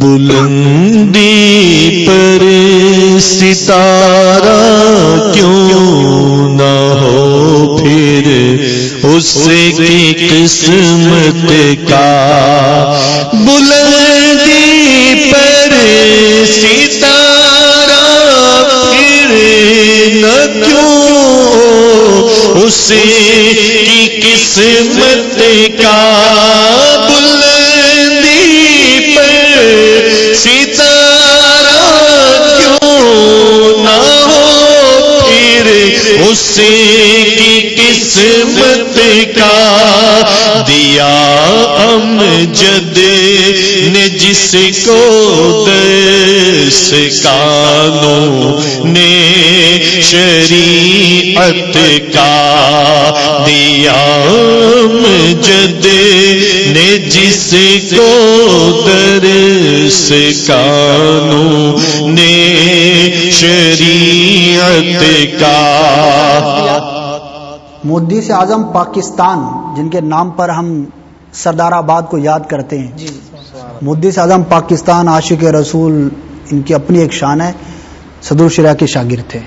بلندی پر ستارہ کیوں نہ ہو پھر اس کی قسمت کا بلندی پر ستارہ پھر نہ کیوں اس کی قسمت کا قسمت کا دیا ام جد نے جس کو دس کانوں نے شریعت کا دیا ام جد نے جس کو درس کانوں نے شریعت کا مودی سے اعظم پاکستان جن کے نام پر ہم سردار آباد کو یاد کرتے ہیں۔ مودی سے اعظم پاکستان عاشق رسول ان کی اپنی ایک شان ہے۔ صدر شرا کے شاگرد تھے۔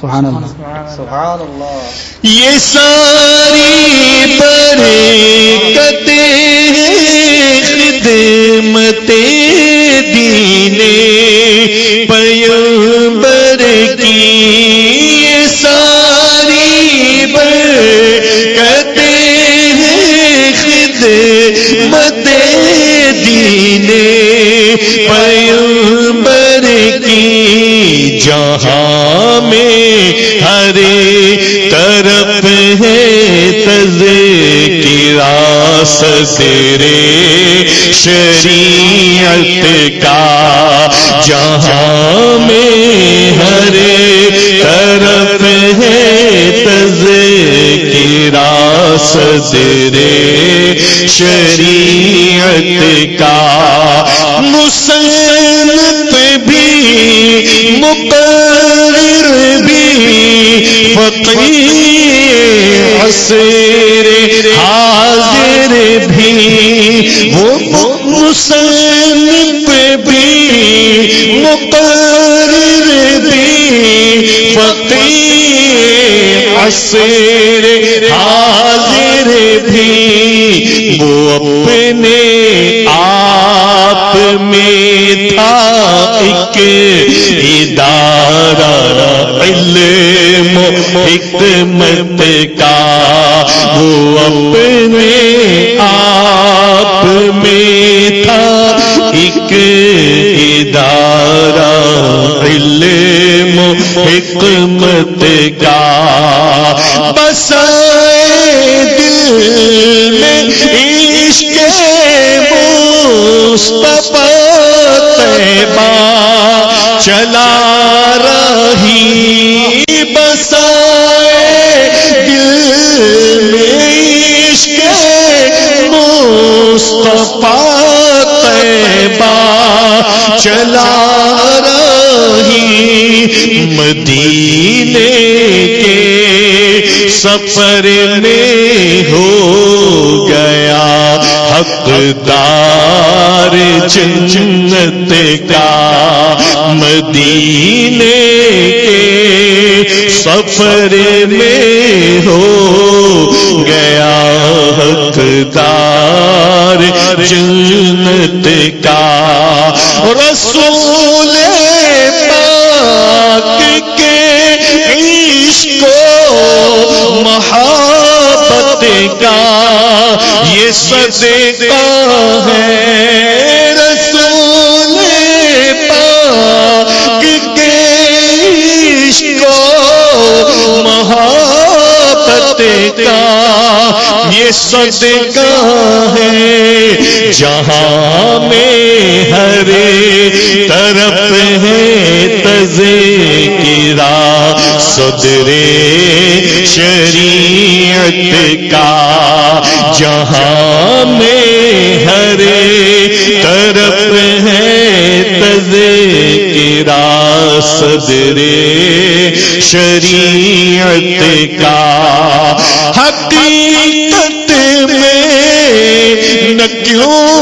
سبحان اللہ یہ ساری تیرے شریعت کا، جہاں میں ہر طرف ہے تز کی تیرے شریعت کا۔ مسلط بھی، مقرر بھی فقیر عصر مسلط بھی مقرر بھی فقیر عصر حاضر بھی، وہ اپنے آپ میں تھا ایک ادارہ علم، حکمت کا، وہ اپنے حکمت کا۔ بس دل میں عشق مصطفیٰ طیبہ چلا رہی۔ بسائے دل میں عشق مصطفیٰ طیبہ چلا سفر میں ہو گیا حقدار جنت کا مدینے کے سفر میں ہو کا یہ صدقہ ہے۔ رسول پاک کے عشق و محبت کا یہ صدقہ ہے۔ جہاں میں ہر طرف ہے تزے کرا شریعت کا، جہاں میں ہر طرف ہے تزے کرا صدر شریعت کا۔ حقیقت میں نہ کیوں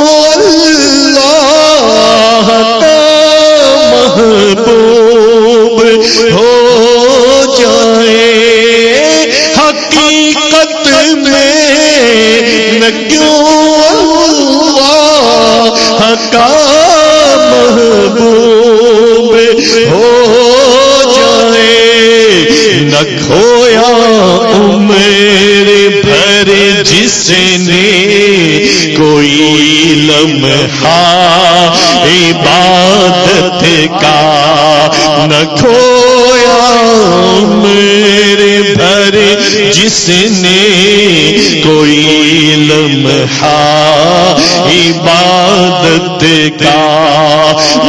کوئی عبادت کا، نہ کھویا میرے بھر جس نے کوئی لمحہ عبادت کا۔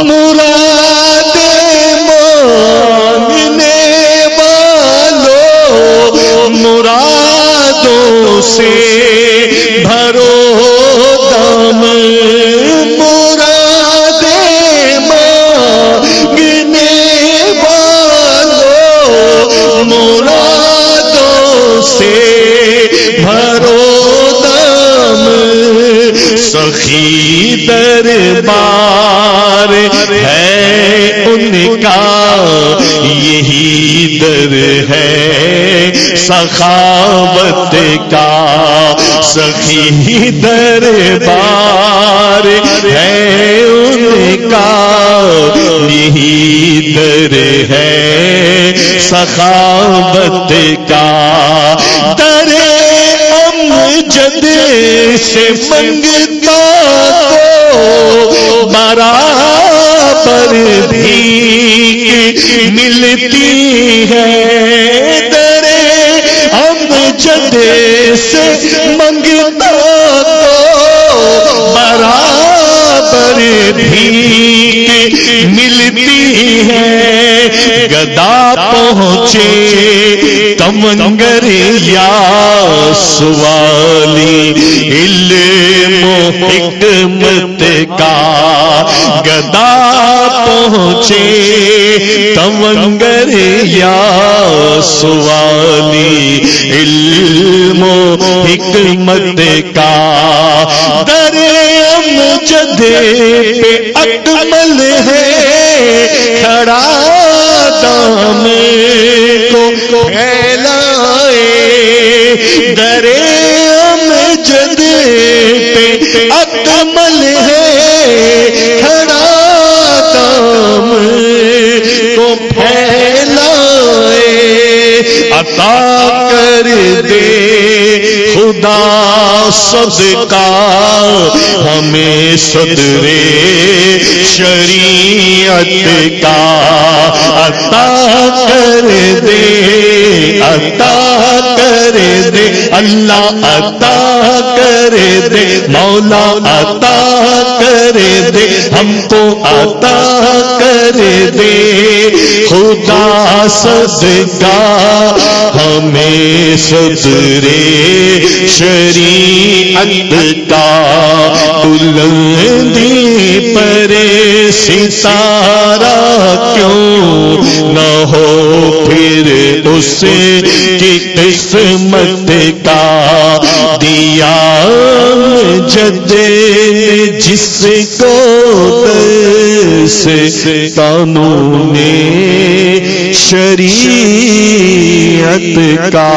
مراد مانگنے والوں، مرادوں سے سخی دربار ہے ان کا، یہی در ہے سخاوت کا۔ سخی دربار ہے ان کا، یہی در ہے سخاوت کا۔ در امجد سے منگتا تو برابر بھی ملتی ہے۔ در امجد سے منگتا تو برابر بھی ملتی ہے۔ گدا پہنچے تمنگر یا سوالی، علم و حکمت کا گدا پہنچے۔ تمنگر یا سوالی، علم و حکمت کا۔ در امجد پہ اکمل ہے کھڑا۔ دام کو پھیلائے در امجد پہ اکمل ہے، کھڑا دام کو پھیلائے۔ عطا کر دے خدا صدقہ، ہمیں صدر شریعت کا۔ عطا دے اللہ عطا کر دے، مولا عطا کر دے، ہم کو عطا کر دے۔ خدا صدقہ ہمیں صدرے شریعت کا بلندی پر ستارہ کیوں نہ ہو پھر اس کی قسمت کا دیا جد جس کو سے قانون شریعت کا